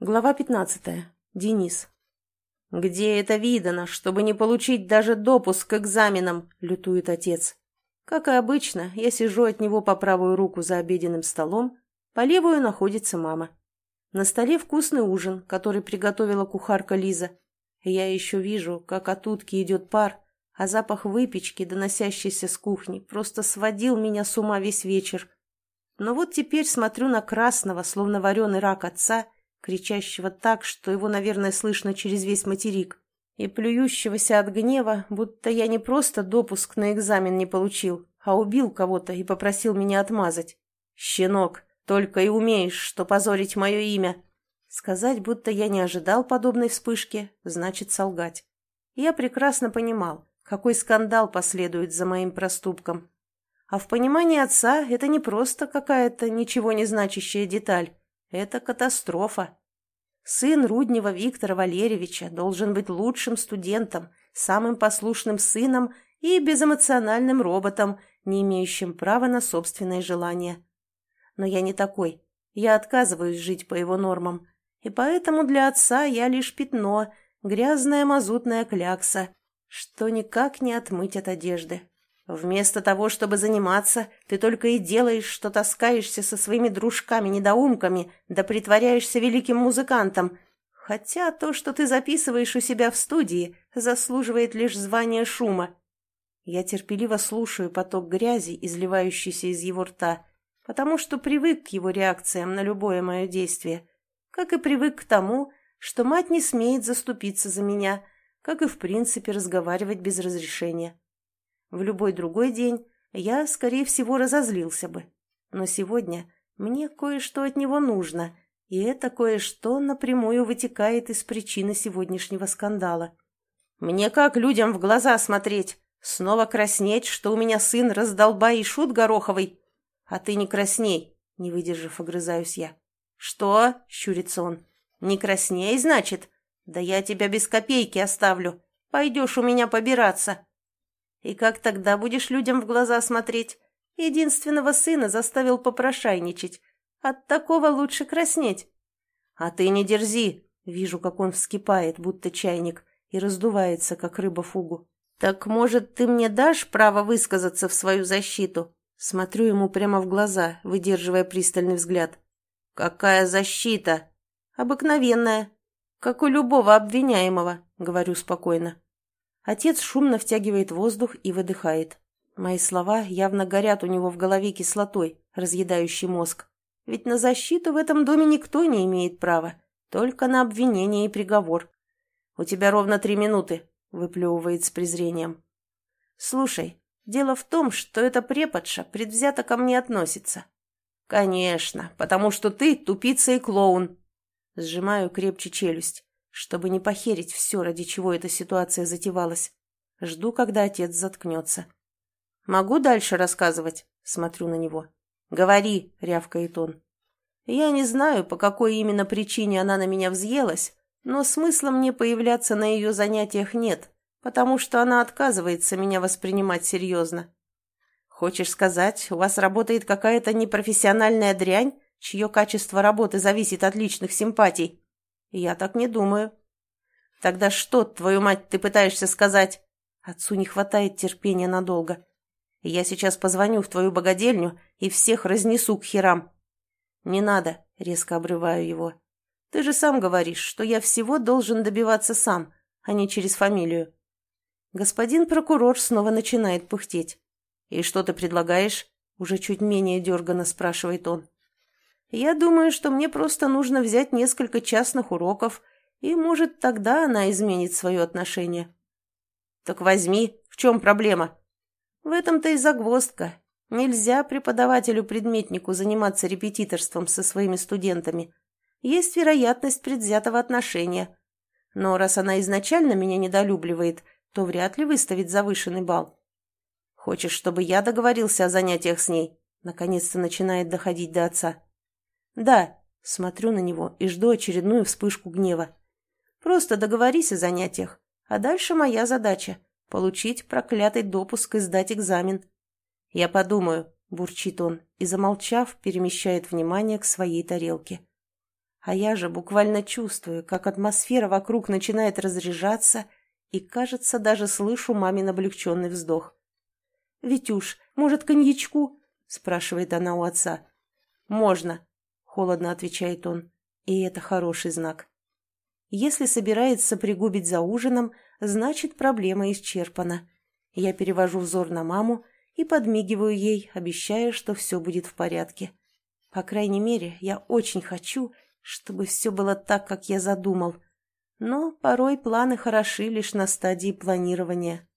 Глава 15. Денис. «Где это видано, чтобы не получить даже допуск к экзаменам?» – лютует отец. Как и обычно, я сижу от него по правую руку за обеденным столом, по левую находится мама. На столе вкусный ужин, который приготовила кухарка Лиза. Я еще вижу, как от утки идет пар, а запах выпечки, доносящийся с кухни, просто сводил меня с ума весь вечер. Но вот теперь смотрю на красного, словно вареный рак отца – кричащего так, что его, наверное, слышно через весь материк, и плюющегося от гнева, будто я не просто допуск на экзамен не получил, а убил кого-то и попросил меня отмазать. «Щенок, только и умеешь, что позорить мое имя!» Сказать, будто я не ожидал подобной вспышки, значит солгать. Я прекрасно понимал, какой скандал последует за моим проступком. А в понимании отца это не просто какая-то ничего не значащая деталь, это катастрофа. Сын Руднева Виктора Валерьевича должен быть лучшим студентом, самым послушным сыном и безэмоциональным роботом, не имеющим права на собственные желания. Но я не такой. Я отказываюсь жить по его нормам. И поэтому для отца я лишь пятно, грязная мазутная клякса, что никак не отмыть от одежды. Вместо того, чтобы заниматься, ты только и делаешь, что таскаешься со своими дружками-недоумками, да притворяешься великим музыкантом. Хотя то, что ты записываешь у себя в студии, заслуживает лишь звания шума. Я терпеливо слушаю поток грязи, изливающийся из его рта, потому что привык к его реакциям на любое мое действие, как и привык к тому, что мать не смеет заступиться за меня, как и в принципе разговаривать без разрешения. В любой другой день я, скорее всего, разозлился бы. Но сегодня мне кое-что от него нужно, и это кое-что напрямую вытекает из причины сегодняшнего скандала. Мне как людям в глаза смотреть? Снова краснеть, что у меня сын раздолбай и шут гороховый? А ты не красней, не выдержав, огрызаюсь я. Что? — щурится он. Не красней, значит? Да я тебя без копейки оставлю. Пойдешь у меня побираться. И как тогда будешь людям в глаза смотреть? Единственного сына заставил попрошайничать. От такого лучше краснеть. А ты не дерзи. Вижу, как он вскипает, будто чайник, и раздувается, как рыба фугу. Так, может, ты мне дашь право высказаться в свою защиту? Смотрю ему прямо в глаза, выдерживая пристальный взгляд. Какая защита? Обыкновенная. Как у любого обвиняемого, говорю спокойно. Отец шумно втягивает воздух и выдыхает. Мои слова явно горят у него в голове кислотой, разъедающей мозг. Ведь на защиту в этом доме никто не имеет права, только на обвинение и приговор. «У тебя ровно три минуты», — выплевывает с презрением. «Слушай, дело в том, что эта преподша предвзято ко мне относится». «Конечно, потому что ты тупица и клоун». Сжимаю крепче челюсть чтобы не похерить все, ради чего эта ситуация затевалась. Жду, когда отец заткнется. «Могу дальше рассказывать?» — смотрю на него. «Говори», — рявкает он. Я не знаю, по какой именно причине она на меня взъелась, но смысла мне появляться на ее занятиях нет, потому что она отказывается меня воспринимать серьезно. Хочешь сказать, у вас работает какая-то непрофессиональная дрянь, чье качество работы зависит от личных симпатий? «Я так не думаю». «Тогда что, твою мать, ты пытаешься сказать?» Отцу не хватает терпения надолго. «Я сейчас позвоню в твою богадельню и всех разнесу к херам». «Не надо», — резко обрываю его. «Ты же сам говоришь, что я всего должен добиваться сам, а не через фамилию». Господин прокурор снова начинает пыхтеть. «И что ты предлагаешь?» — уже чуть менее дерганно спрашивает он. Я думаю, что мне просто нужно взять несколько частных уроков, и, может, тогда она изменит свое отношение. Так возьми, в чем проблема? В этом-то и загвоздка. Нельзя преподавателю-предметнику заниматься репетиторством со своими студентами. Есть вероятность предвзятого отношения. Но раз она изначально меня недолюбливает, то вряд ли выставит завышенный балл. Хочешь, чтобы я договорился о занятиях с ней? Наконец-то начинает доходить до отца. «Да», — смотрю на него и жду очередную вспышку гнева. «Просто договорись о занятиях, а дальше моя задача — получить проклятый допуск и сдать экзамен». «Я подумаю», — бурчит он и, замолчав, перемещает внимание к своей тарелке. А я же буквально чувствую, как атмосфера вокруг начинает разряжаться, и, кажется, даже слышу мамин облегченный вздох. «Витюш, может, коньячку?» – спрашивает она у отца. «Можно», – холодно отвечает он, и это хороший знак. Если собирается пригубить за ужином, значит, проблема исчерпана. Я перевожу взор на маму и подмигиваю ей, обещая, что все будет в порядке. По крайней мере, я очень хочу, чтобы все было так, как я задумал. Но порой планы хороши лишь на стадии планирования.